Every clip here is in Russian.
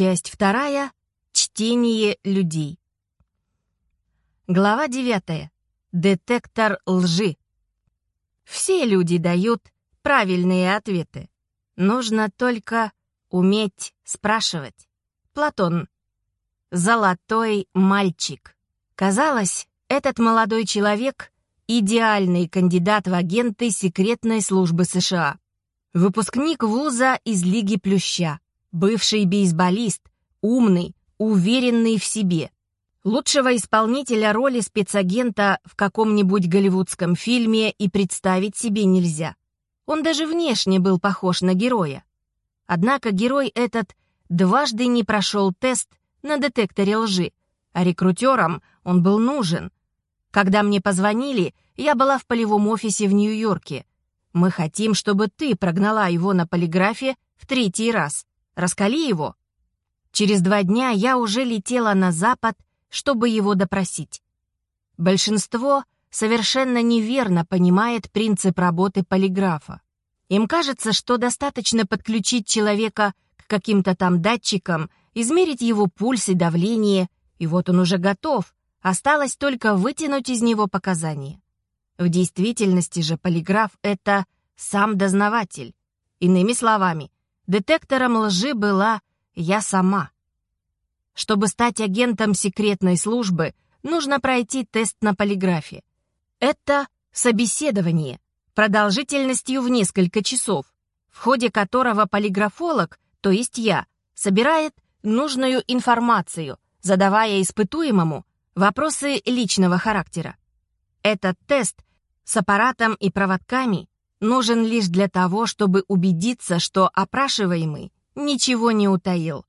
Часть вторая. Чтение людей. Глава девятая. Детектор лжи. Все люди дают правильные ответы. Нужно только уметь спрашивать. Платон. Золотой мальчик. Казалось, этот молодой человек — идеальный кандидат в агенты секретной службы США. Выпускник вуза из Лиги Плюща, бывший бейсболист, умный, уверенный в себе. Лучшего исполнителя роли спецагента в каком-нибудь голливудском фильме и представить себе нельзя. Он даже внешне был похож на героя. Однако герой этот дважды не прошел тест на детекторе лжи, а рекрутерам он был нужен. Когда мне позвонили, я была в полевом офисе в Нью-Йорке. Мы хотим, чтобы ты прогнала его на полиграфе в третий раз. Раскали его. Через два дня я уже летела на запад, чтобы его допросить. Большинство совершенно неверно понимает принцип работы полиграфа. Им кажется, что достаточно подключить человека к каким-то там датчикам, измерить его пульс и давление, и вот он уже готов, осталось только вытянуть из него показания. В действительности же полиграф — это сам дознаватель. Иными словами, детектором лжи была я сама. Чтобы стать агентом секретной службы, нужно пройти тест на полиграфе. Это собеседование продолжительностью в несколько часов, в ходе которого полиграфолог, то есть я, собирает нужную информацию, задавая испытуемому вопросы личного характера. Этот тест с аппаратом и проводками нужен лишь для того, чтобы убедиться, что опрашиваемый ничего не утаил.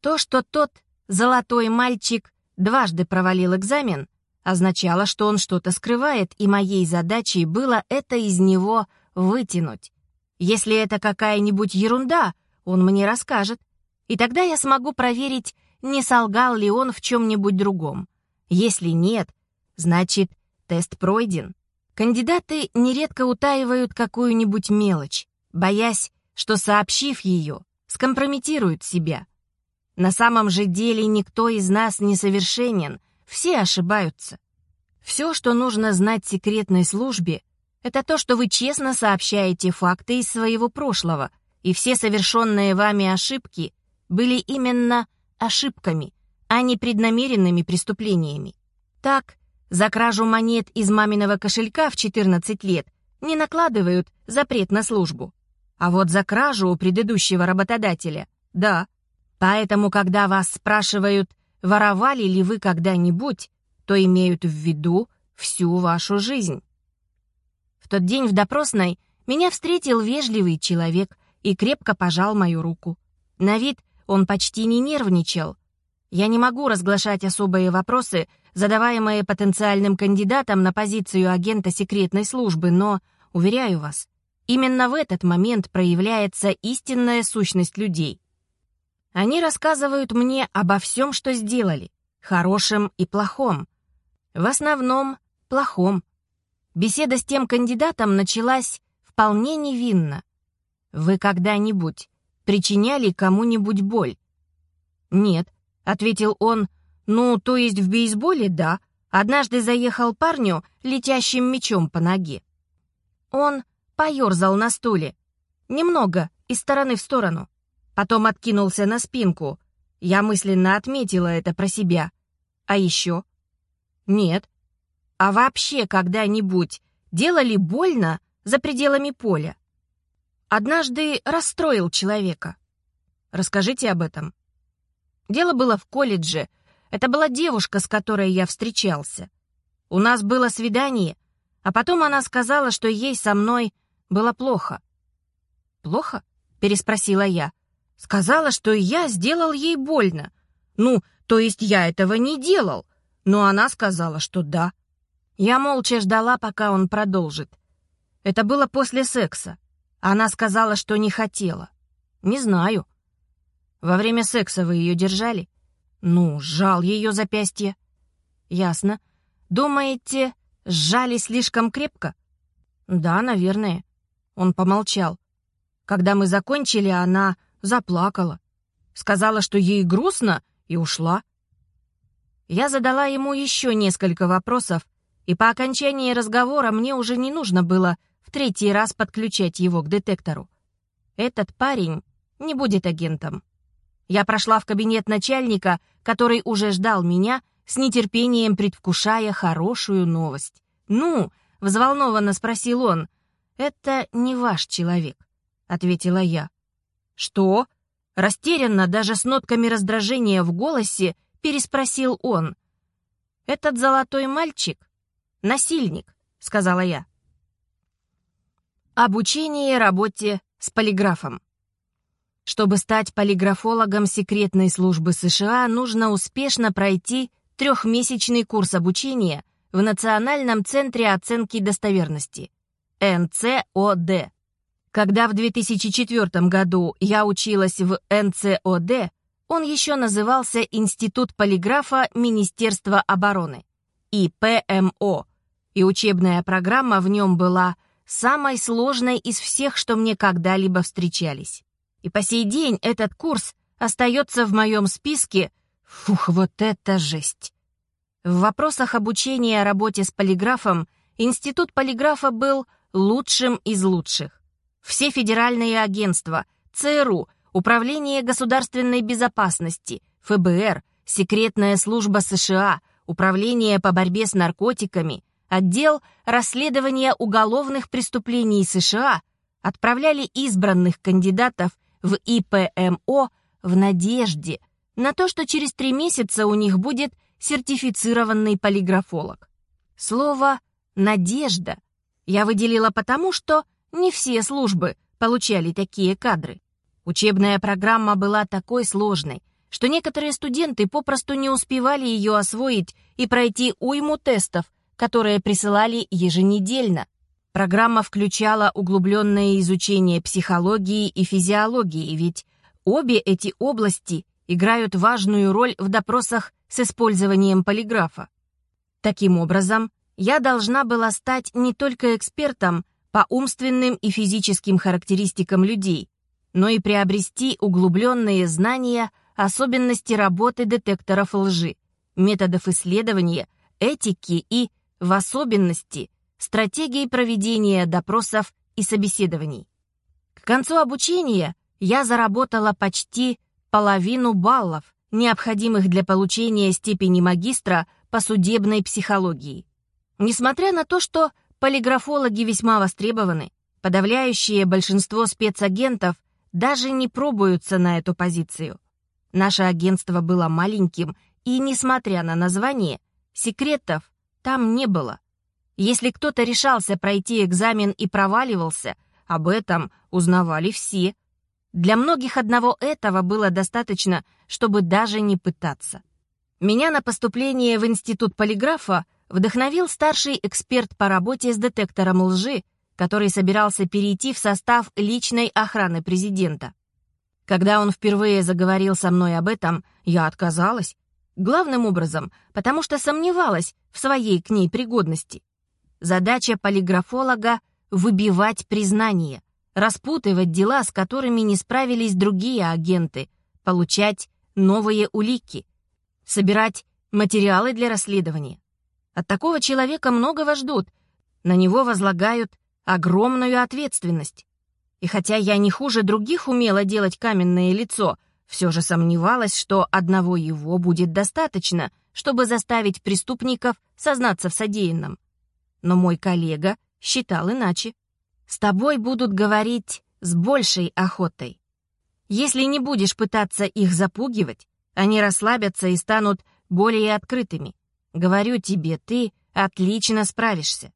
То, что тот золотой мальчик дважды провалил экзамен, означало, что он что-то скрывает, и моей задачей было это из него вытянуть. Если это какая-нибудь ерунда, он мне расскажет, и тогда я смогу проверить, не солгал ли он в чем-нибудь другом. Если нет, значит, тест пройден. Кандидаты нередко утаивают какую-нибудь мелочь, боясь, что, сообщив ее, скомпрометируют себя. На самом же деле никто из нас не совершенен, все ошибаются. Все, что нужно знать секретной службе, это то, что вы честно сообщаете факты из своего прошлого, и все совершенные вами ошибки были именно ошибками, а не преднамеренными преступлениями. Так, за кражу монет из маминого кошелька в 14 лет не накладывают запрет на службу. А вот за кражу у предыдущего работодателя — да. Поэтому, когда вас спрашивают, воровали ли вы когда-нибудь, то имеют в виду всю вашу жизнь. В тот день в допросной меня встретил вежливый человек и крепко пожал мою руку. На вид он почти не нервничал. Я не могу разглашать особые вопросы, задаваемые потенциальным кандидатам на позицию агента секретной службы, но, уверяю вас, именно в этот момент проявляется истинная сущность людей. Они рассказывают мне обо всем, что сделали, хорошем и плохом. В основном, плохом. Беседа с тем кандидатом началась вполне невинно. «Вы когда-нибудь причиняли кому-нибудь боль?» «Нет», — ответил он, — «ну, то есть в бейсболе, да. Однажды заехал парню летящим мечом по ноге». Он поерзал на стуле. Немного, из стороны в сторону. Потом откинулся на спинку. Я мысленно отметила это про себя. А еще? Нет. А вообще когда-нибудь делали больно за пределами поля? Однажды расстроил человека. Расскажите об этом. Дело было в колледже. Это была девушка, с которой я встречался. У нас было свидание, а потом она сказала, что ей со мной было плохо. «Плохо?» — переспросила я. Сказала, что я сделал ей больно. Ну, то есть я этого не делал. Но она сказала, что да. Я молча ждала, пока он продолжит. Это было после секса. Она сказала, что не хотела. Не знаю. Во время секса вы ее держали? Ну, сжал ее запястье. Ясно. Думаете, сжали слишком крепко? Да, наверное. Он помолчал. Когда мы закончили, она заплакала. сказала, что ей грустно, и ушла. Я задала ему еще несколько вопросов, и по окончании разговора мне уже не нужно было в третий раз подключать его к детектору. Этот парень не будет агентом. Я прошла в кабинет начальника, который уже ждал меня, с нетерпением предвкушая хорошую новость. «Ну?» — взволнованно спросил он. «Это не ваш человек», — ответила я. «Что?» Растерянно, даже с нотками раздражения в голосе, переспросил он. «Этот золотой мальчик — насильник», — сказала я. Обучение работе с полиграфом. Чтобы стать полиграфологом секретной службы США, нужно успешно пройти трехмесячный курс обучения в Национальном центре оценки достоверности НЦОД. Когда в 2004 году я училась в НЦОД, он еще назывался Институт полиграфа Министерства обороны, ИПМО, и учебная программа в нем была самой сложной из всех, что мне когда-либо встречались. И по сей день этот курс остается в моем списке. Фух, вот это жесть! В вопросах обучения работе с полиграфом Институт полиграфа был лучшим из лучших. Все федеральные агентства, ЦРУ, Управление государственной безопасности, ФБР, Секретная служба США, Управление по борьбе с наркотиками, отдел расследования уголовных преступлений США отправляли избранных кандидатов в ИПМО в надежде на то, что через три месяца у них будет сертифицированный полиграфолог. Слово «надежда» я выделила потому, что не все службы получали такие кадры. Учебная программа была такой сложной, что некоторые студенты попросту не успевали ее освоить и пройти уйму тестов, которые присылали еженедельно. Программа включала углубленное изучение психологии и физиологии, ведь обе эти области играют важную роль в допросах с использованием полиграфа. Таким образом, я должна была стать не только экспертом по умственным и физическим характеристикам людей, но и приобрести углубленные знания особенности работы детекторов лжи, методов исследования, этики и, в особенности, стратегии проведения допросов и собеседований. К концу обучения я заработала почти половину баллов, необходимых для получения степени магистра по судебной психологии. Несмотря на то, что полиграфологи весьма востребованы, подавляющее большинство спецагентов даже не пробуются на эту позицию. Наше агентство было маленьким, и, несмотря на название, секретов там не было. Если кто-то решался пройти экзамен и проваливался, об этом узнавали все. Для многих одного этого было достаточно, чтобы даже не пытаться. Меня на поступление в Институт полиграфа вдохновил старший эксперт по работе с детектором лжи, который собирался перейти в состав личной охраны президента. Когда он впервые заговорил со мной об этом, я отказалась. Главным образом, потому что сомневалась в своей к ней пригодности. Задача полиграфолога — выбивать признание, распутывать дела, с которыми не справились другие агенты, получать новые улики, собирать материалы для расследования. От такого человека многого ждут, на него возлагают огромную ответственность. И хотя я не хуже других умела делать каменное лицо, все же сомневалась, что одного его будет достаточно, чтобы заставить преступников сознаться в содеянном но мой коллега считал иначе. С тобой будут говорить с большей охотой. Если не будешь пытаться их запугивать, они расслабятся и станут более открытыми. Говорю тебе, ты отлично справишься.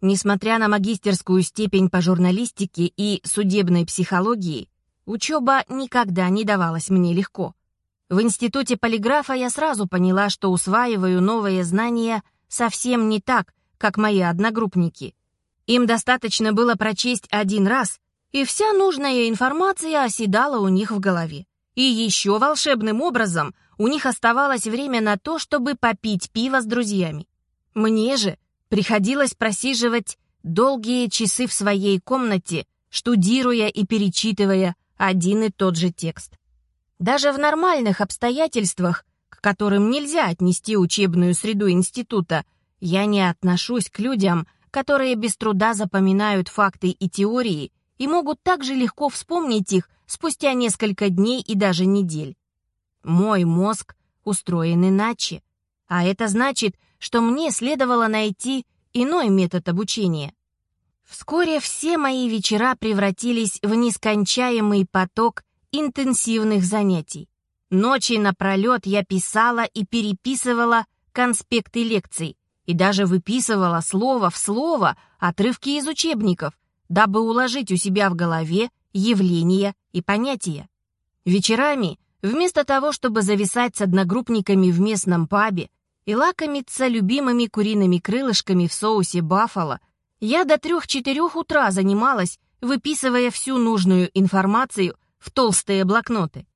Несмотря на магистерскую степень по журналистике и судебной психологии, учеба никогда не давалась мне легко. В институте полиграфа я сразу поняла, что усваиваю новые знания совсем не так, как мои одногруппники. Им достаточно было прочесть один раз, и вся нужная информация оседала у них в голове. И еще волшебным образом у них оставалось время на то, чтобы попить пиво с друзьями. Мне же приходилось просиживать долгие часы в своей комнате, штудируя и перечитывая один и тот же текст. Даже в нормальных обстоятельствах, к которым нельзя отнести учебную среду института, я не отношусь к людям, которые без труда запоминают факты и теории и могут также легко вспомнить их спустя несколько дней и даже недель. Мой мозг устроен иначе, а это значит, что мне следовало найти иной метод обучения. Вскоре все мои вечера превратились в нескончаемый поток интенсивных занятий. Ночи напролет я писала и переписывала конспекты лекций и даже выписывала слово в слово отрывки из учебников, дабы уложить у себя в голове явления и понятия. Вечерами, вместо того, чтобы зависать с одногруппниками в местном пабе и лакомиться любимыми куриными крылышками в соусе баффало, я до трех-четырех утра занималась, выписывая всю нужную информацию в толстые блокноты.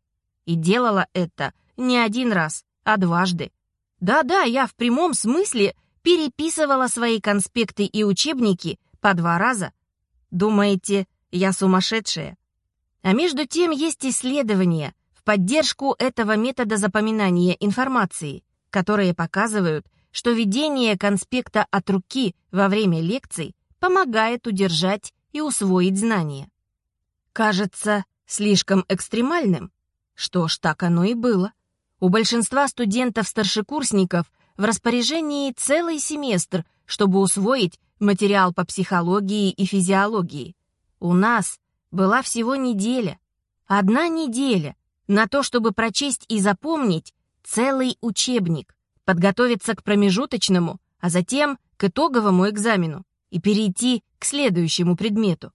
И делала это не один раз, а дважды. Да-да, я в прямом смысле переписывала свои конспекты и учебники по два раза. Думаете, я сумасшедшая? А между тем есть исследования в поддержку этого метода запоминания информации, которые показывают, что ведение конспекта от руки во время лекций помогает удержать и усвоить знания. Кажется слишком экстремальным. Что ж, так оно и было. У большинства студентов-старшекурсников в распоряжении целый семестр, чтобы усвоить материал по психологии и физиологии. У нас была всего неделя. Одна неделя на то, чтобы прочесть и запомнить целый учебник, подготовиться к промежуточному, а затем к итоговому экзамену и перейти к следующему предмету.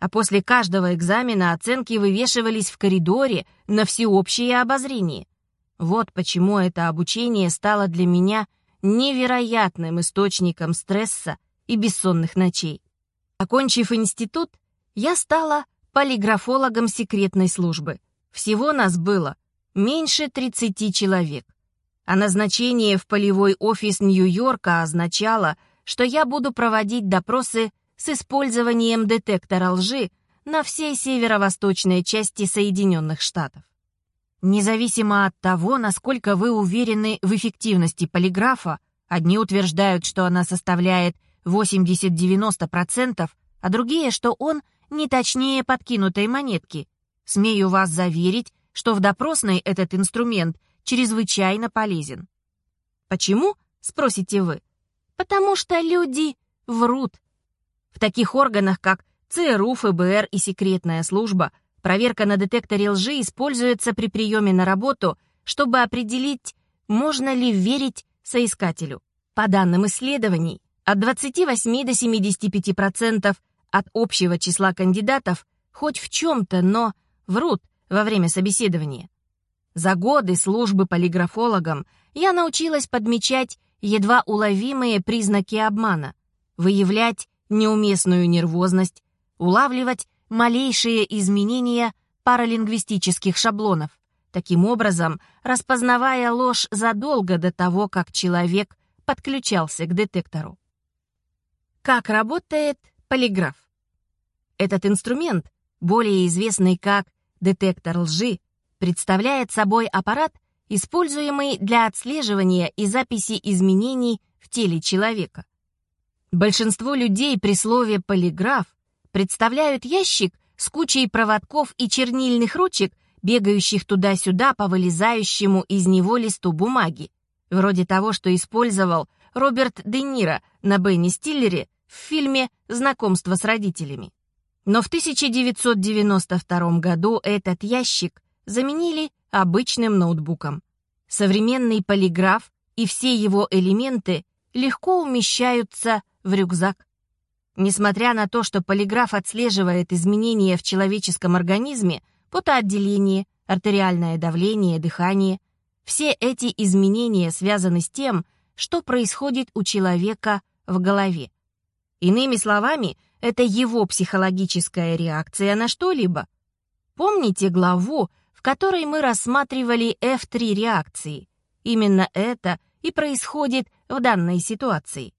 А после каждого экзамена оценки вывешивались в коридоре на всеобщее обозрение. Вот почему это обучение стало для меня невероятным источником стресса и бессонных ночей. Окончив институт, я стала полиграфологом секретной службы. Всего нас было меньше 30 человек. А назначение в полевой офис Нью-Йорка означало, что я буду проводить допросы с использованием детектора лжи на всей северо-восточной части Соединенных Штатов. Независимо от того, насколько вы уверены в эффективности полиграфа, одни утверждают, что она составляет 80-90%, а другие, что он не точнее подкинутой монетки. Смею вас заверить, что в допросной этот инструмент чрезвычайно полезен. Почему, спросите вы? Потому что люди врут. В таких органах, как ЦРУ, ФБР и секретная служба – Проверка на детекторе лжи используется при приеме на работу, чтобы определить, можно ли верить соискателю. По данным исследований, от 28 до 75% от общего числа кандидатов хоть в чем-то, но врут во время собеседования. За годы службы полиграфологом я научилась подмечать едва уловимые признаки обмана, выявлять неуместную нервозность, улавливать малейшие изменения паралингвистических шаблонов, таким образом распознавая ложь задолго до того, как человек подключался к детектору. Как работает полиграф? Этот инструмент, более известный как детектор лжи, представляет собой аппарат, используемый для отслеживания и записи изменений в теле человека. Большинство людей при слове «полиграф» представляют ящик с кучей проводков и чернильных ручек, бегающих туда-сюда по вылезающему из него листу бумаги, вроде того, что использовал Роберт Де Ниро на Бенни Стиллере в фильме «Знакомство с родителями». Но в 1992 году этот ящик заменили обычным ноутбуком. Современный полиграф и все его элементы легко умещаются в рюкзак. Несмотря на то, что полиграф отслеживает изменения в человеческом организме, потоотделение, артериальное давление, дыхание, все эти изменения связаны с тем, что происходит у человека в голове. Иными словами, это его психологическая реакция на что-либо. Помните главу, в которой мы рассматривали F3 реакции? Именно это и происходит в данной ситуации.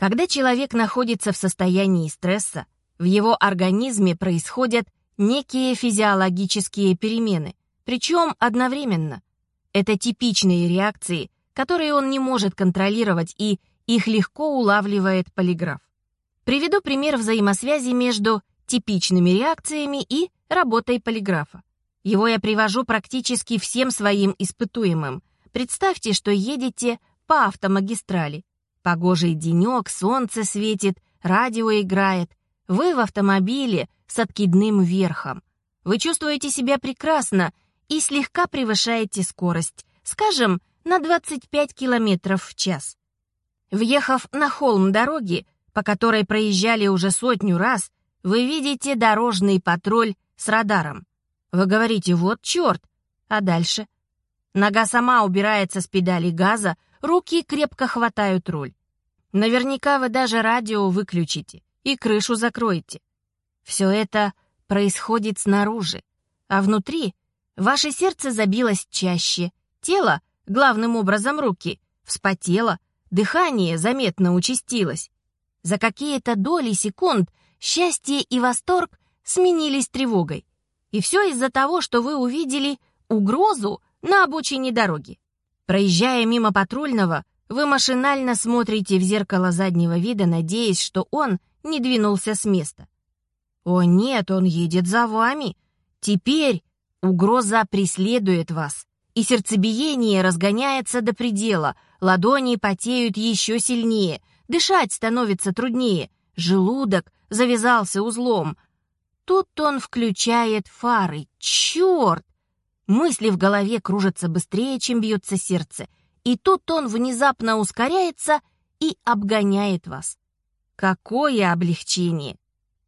Когда человек находится в состоянии стресса, в его организме происходят некие физиологические перемены, причем одновременно. Это типичные реакции, которые он не может контролировать, и их легко улавливает полиграф. Приведу пример взаимосвязи между типичными реакциями и работой полиграфа. Его я привожу практически всем своим испытуемым. Представьте, что едете по автомагистрали. Погожий денек, солнце светит, радио играет. Вы в автомобиле с откидным верхом. Вы чувствуете себя прекрасно и слегка превышаете скорость, скажем, на 25 км в час. Въехав на холм дороги, по которой проезжали уже сотню раз, вы видите дорожный патруль с радаром. Вы говорите «вот черт», а дальше? Нога сама убирается с педали газа, руки крепко хватают руль. Наверняка вы даже радио выключите и крышу закроете. Все это происходит снаружи, а внутри ваше сердце забилось чаще, тело, главным образом руки, вспотело, дыхание заметно участилось. За какие-то доли секунд счастье и восторг сменились тревогой. И все из-за того, что вы увидели угрозу на обочине дороги. Проезжая мимо патрульного, вы машинально смотрите в зеркало заднего вида, надеясь, что он не двинулся с места. О нет, он едет за вами. Теперь угроза преследует вас, и сердцебиение разгоняется до предела, ладони потеют еще сильнее, дышать становится труднее, желудок завязался узлом. Тут он включает фары. Черт! Мысли в голове кружатся быстрее, чем бьется сердце. И тут он внезапно ускоряется и обгоняет вас. Какое облегчение!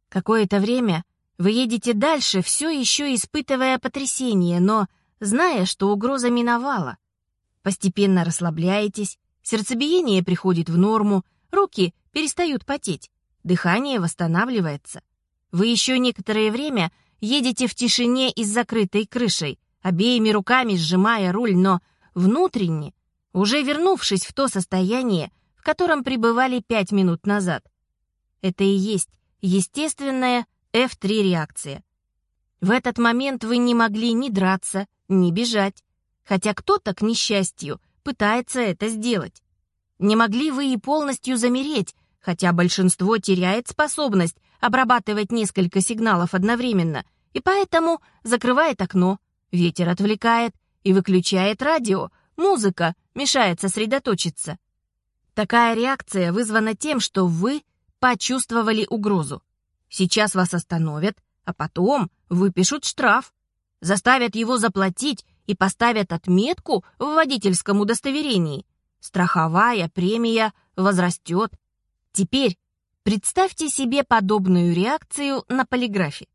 Какое-то время вы едете дальше, все еще испытывая потрясение, но зная, что угроза миновала. Постепенно расслабляетесь, сердцебиение приходит в норму, руки перестают потеть, дыхание восстанавливается. Вы еще некоторое время едете в тишине и с закрытой крышей, обеими руками сжимая руль, но внутренне, уже вернувшись в то состояние, в котором пребывали пять минут назад. Это и есть естественная F3 реакция. В этот момент вы не могли ни драться, ни бежать, хотя кто-то, к несчастью, пытается это сделать. Не могли вы и полностью замереть, хотя большинство теряет способность обрабатывать несколько сигналов одновременно, и поэтому закрывает окно, ветер отвлекает и выключает радио, музыка мешает сосредоточиться. Такая реакция вызвана тем, что вы почувствовали угрозу. Сейчас вас остановят, а потом выпишут штраф, заставят его заплатить и поставят отметку в водительском удостоверении. Страховая премия возрастет. Теперь представьте себе подобную реакцию на полиграфе.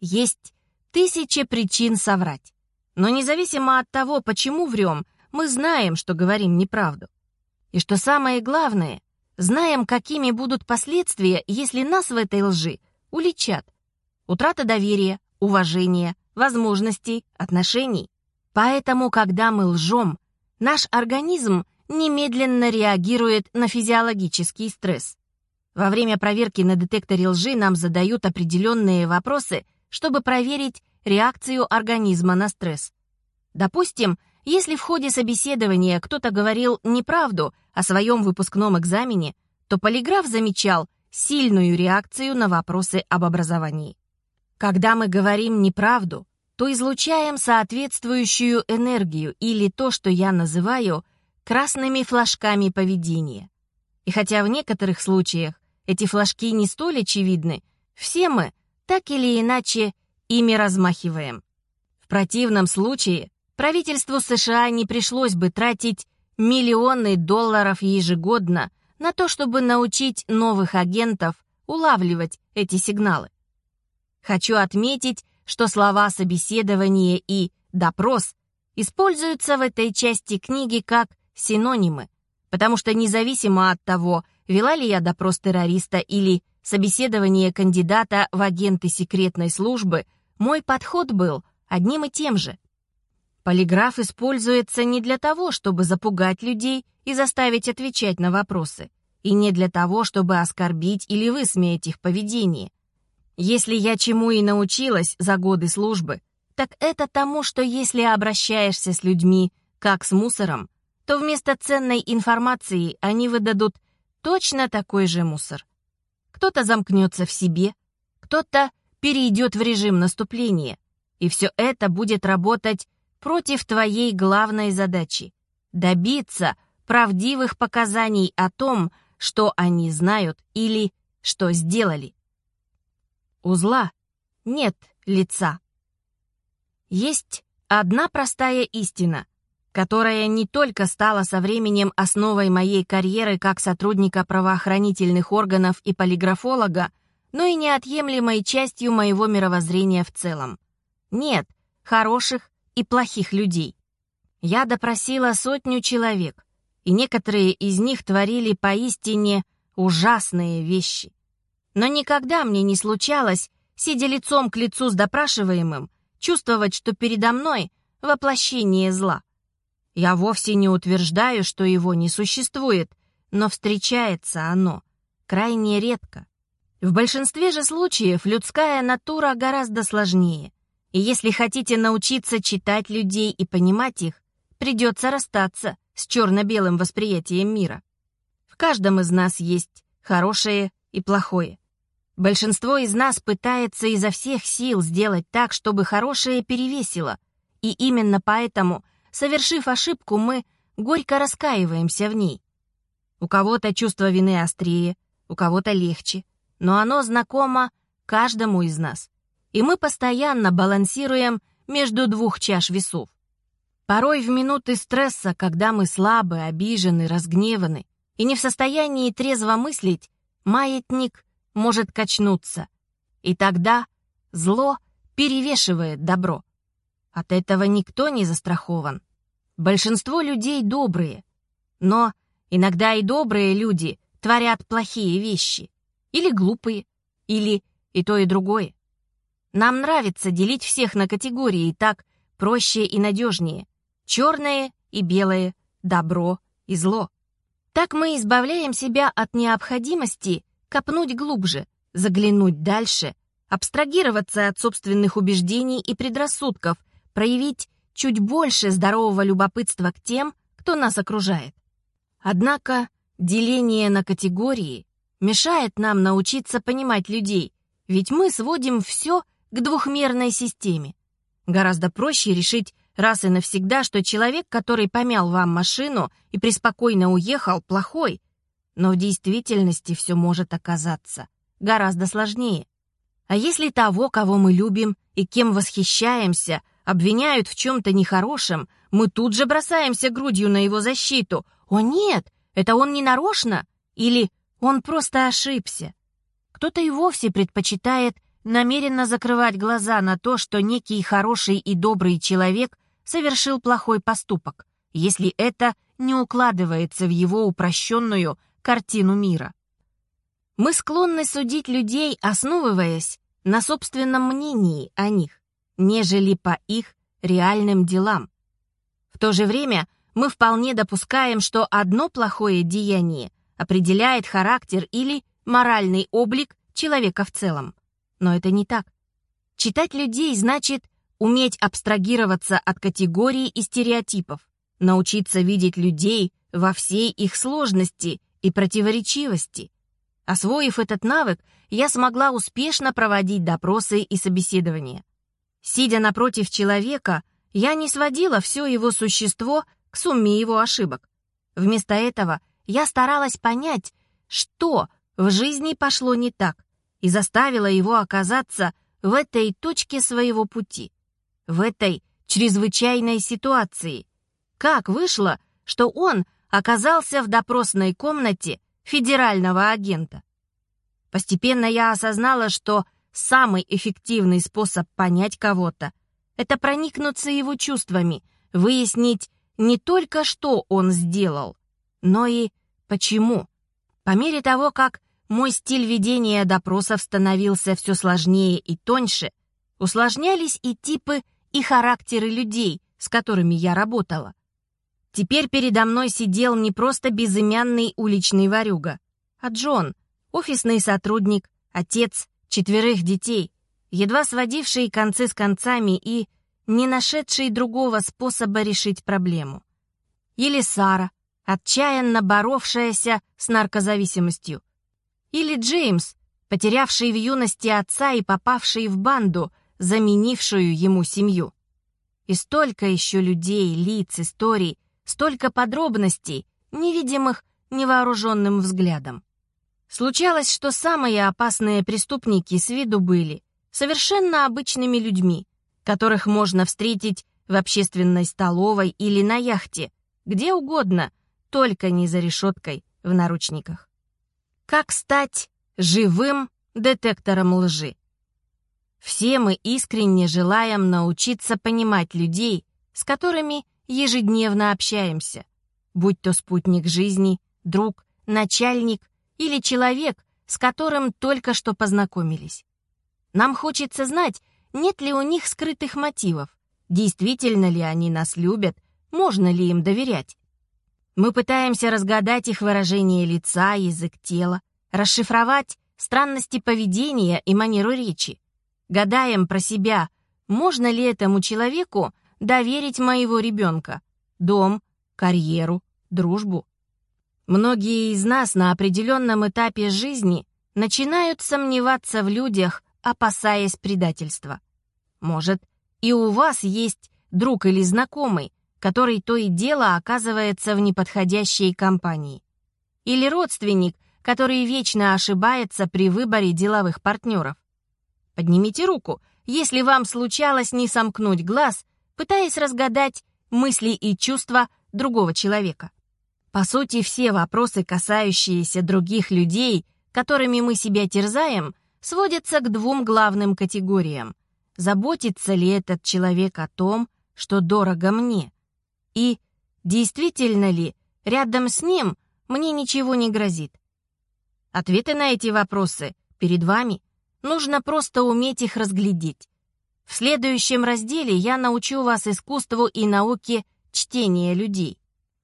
Есть тысячи причин соврать. Но независимо от того, почему врем, мы знаем, что говорим неправду. И что самое главное, знаем, какими будут последствия, если нас в этой лжи уличат. Утрата доверия, уважения, возможностей, отношений. Поэтому, когда мы лжем, наш организм немедленно реагирует на физиологический стресс. Во время проверки на детекторе лжи нам задают определенные вопросы, чтобы проверить реакцию организма на стресс. Допустим, если в ходе собеседования кто-то говорил неправду о своем выпускном экзамене, то полиграф замечал сильную реакцию на вопросы об образовании. Когда мы говорим неправду, то излучаем соответствующую энергию или то, что я называю красными флажками поведения. И хотя в некоторых случаях эти флажки не столь очевидны, все мы так или иначе ими размахиваем. В противном случае правительству США не пришлось бы тратить миллионы долларов ежегодно на то, чтобы научить новых агентов улавливать эти сигналы. Хочу отметить, что слова «собеседование» и «допрос» используются в этой части книги как синонимы, потому что независимо от того, вела ли я допрос террориста или собеседование кандидата в агенты секретной службы, мой подход был одним и тем же. Полиграф используется не для того, чтобы запугать людей и заставить отвечать на вопросы, и не для того, чтобы оскорбить или высмеять их поведение. Если я чему и научилась за годы службы, так это тому, что если обращаешься с людьми как с мусором, то вместо ценной информации они выдадут точно такой же мусор. Кто-то замкнется в себе, кто-то перейдет в режим наступления, и все это будет работать против твоей главной задачи — добиться правдивых показаний о том, что они знают или что сделали. У зла нет лица. Есть одна простая истина, которая не только стала со временем основой моей карьеры как сотрудника правоохранительных органов и полиграфолога, но и неотъемлемой частью моего мировоззрения в целом. Нет хороших и плохих людей. Я допросила сотню человек, и некоторые из них творили поистине ужасные вещи. Но никогда мне не случалось, сидя лицом к лицу с допрашиваемым, чувствовать, что передо мной воплощение зла. Я вовсе не утверждаю, что его не существует, но встречается оно крайне редко. В большинстве же случаев людская натура гораздо сложнее. И если хотите научиться читать людей и понимать их, придется расстаться с черно-белым восприятием мира. В каждом из нас есть хорошее и плохое. Большинство из нас пытается изо всех сил сделать так, чтобы хорошее перевесило, и именно поэтому, совершив ошибку, мы горько раскаиваемся в ней. У кого-то чувство вины острее, у кого-то легче, но оно знакомо каждому из нас, и мы постоянно балансируем между двух чаш весов. Порой в минуты стресса, когда мы слабы, обижены, разгневаны и не в состоянии трезво мыслить, маятник может качнуться. И тогда зло перевешивает добро. От этого никто не застрахован. Большинство людей добрые. Но иногда и добрые люди творят плохие вещи. Или глупые, или и то, и другое. Нам нравится делить всех на категории, так проще и надежнее. Черное и белое, добро и зло. Так мы избавляем себя от необходимости копнуть глубже, заглянуть дальше, абстрагироваться от собственных убеждений и предрассудков, проявить чуть больше здорового любопытства к тем, кто нас окружает. Однако деление на категории мешает нам научиться понимать людей, ведь мы сводим все к двухмерной системе. Гораздо проще решить раз и навсегда, что человек, который помял вам машину и преспокойно уехал, плохой, но в действительности все может оказаться гораздо сложнее. А если того, кого мы любим и кем восхищаемся, обвиняют в чем-то нехорошем, мы тут же бросаемся грудью на его защиту. «О нет, это он не нарочно!» Или «он просто ошибся». Кто-то и вовсе предпочитает намеренно закрывать глаза на то, что некий хороший и добрый человек совершил плохой поступок, если это не укладывается в его упрощенную картину мира. Мы склонны судить людей, основываясь на собственном мнении о них, нежели по их реальным делам. В то же время мы вполне допускаем, что одно плохое деяние определяет характер или моральный облик человека в целом. Но это не так. Читать людей значит уметь абстрагироваться от категорий и стереотипов, научиться видеть людей во всей их сложности и противоречивости. Освоив этот навык, я смогла успешно проводить допросы и собеседования. Сидя напротив человека, я не сводила все его существо к сумме его ошибок. Вместо этого я старалась понять, что в жизни пошло не так, и заставила его оказаться в этой точке своего пути, в этой чрезвычайной ситуации. Как вышло, что он оказался в допросной комнате федерального агента. Постепенно я осознала, что самый эффективный способ понять кого-то — это проникнуться его чувствами, выяснить не только, что он сделал, но и почему. По мере того, как мой стиль ведения допросов становился все сложнее и тоньше, усложнялись и типы, и характеры людей, с которыми я работала. Теперь передо мной сидел не просто безымянный уличный ворюга, а Джон, офисный сотрудник, отец четверых детей, едва сводивший концы с концами и не нашедший другого способа решить проблему. Или Сара, отчаянно боровшаяся с наркозависимостью. Или Джеймс, потерявший в юности отца и попавший в банду, заменившую ему семью. И столько еще людей, лиц, историй, столько подробностей, невидимых невооруженным взглядом. Случалось, что самые опасные преступники с виду были совершенно обычными людьми, которых можно встретить в общественной столовой или на яхте, где угодно, только не за решеткой в наручниках. Как стать живым детектором лжи? Все мы искренне желаем научиться понимать людей, с которыми ежедневно общаемся, будь то спутник жизни, друг, начальник или человек, с которым только что познакомились. Нам хочется знать, нет ли у них скрытых мотивов, действительно ли они нас любят, можно ли им доверять. Мы пытаемся разгадать их выражение лица, язык тела, расшифровать странности поведения и манеру речи. Гадаем про себя, можно ли этому человеку доверить моего ребенка, дом, карьеру, дружбу. Многие из нас на определенном этапе жизни начинают сомневаться в людях, опасаясь предательства. Может, и у вас есть друг или знакомый, который то и дело оказывается в неподходящей компании. Или родственник, который вечно ошибается при выборе деловых партнеров. Поднимите руку, если вам случалось не сомкнуть глаз, пытаясь разгадать мысли и чувства другого человека. По сути, все вопросы, касающиеся других людей, которыми мы себя терзаем, сводятся к двум главным категориям. Заботится ли этот человек о том, что дорого мне? И действительно ли рядом с ним мне ничего не грозит? Ответы на эти вопросы перед вами. Нужно просто уметь их разглядеть. В следующем разделе я научу вас искусству и науке чтения людей.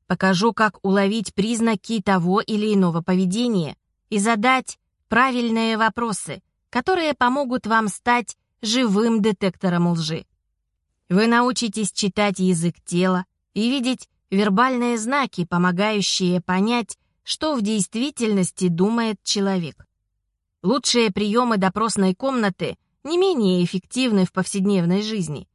Покажу, как уловить признаки того или иного поведения и задать правильные вопросы, которые помогут вам стать живым детектором лжи. Вы научитесь читать язык тела и видеть вербальные знаки, помогающие понять, что в действительности думает человек. Лучшие приемы допросной комнаты не менее эффективны в повседневной жизни.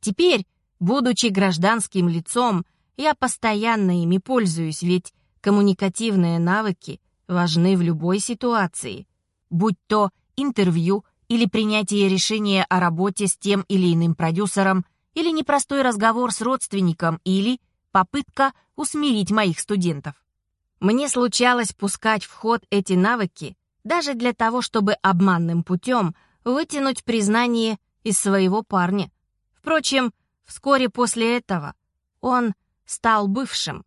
Теперь, будучи гражданским лицом, я постоянно ими пользуюсь, ведь коммуникативные навыки важны в любой ситуации, будь то интервью или принятие решения о работе с тем или иным продюсером, или непростой разговор с родственником, или попытка усмирить моих студентов. Мне случалось пускать в ход эти навыки даже для того, чтобы обманным путем вытянуть признание из своего парня. Впрочем, вскоре после этого он стал бывшим.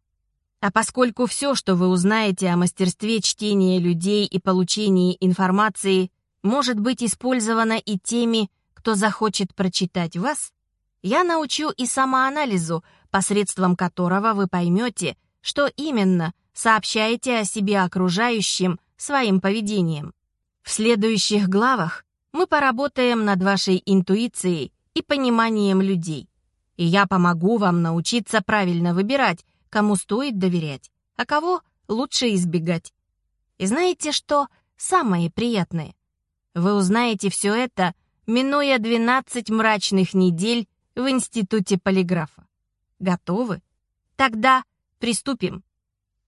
А поскольку все, что вы узнаете о мастерстве чтения людей и получении информации, может быть использовано и теми, кто захочет прочитать вас, я научу и самоанализу, посредством которого вы поймете, что именно сообщаете о себе окружающим своим поведением. В следующих главах мы поработаем над вашей интуицией и пониманием людей и я помогу вам научиться правильно выбирать, кому стоит доверять, а кого лучше избегать. И знаете что самое приятное? Вы узнаете все это, минуя 12 мрачных недель в Институте полиграфа. Готовы? Тогда приступим.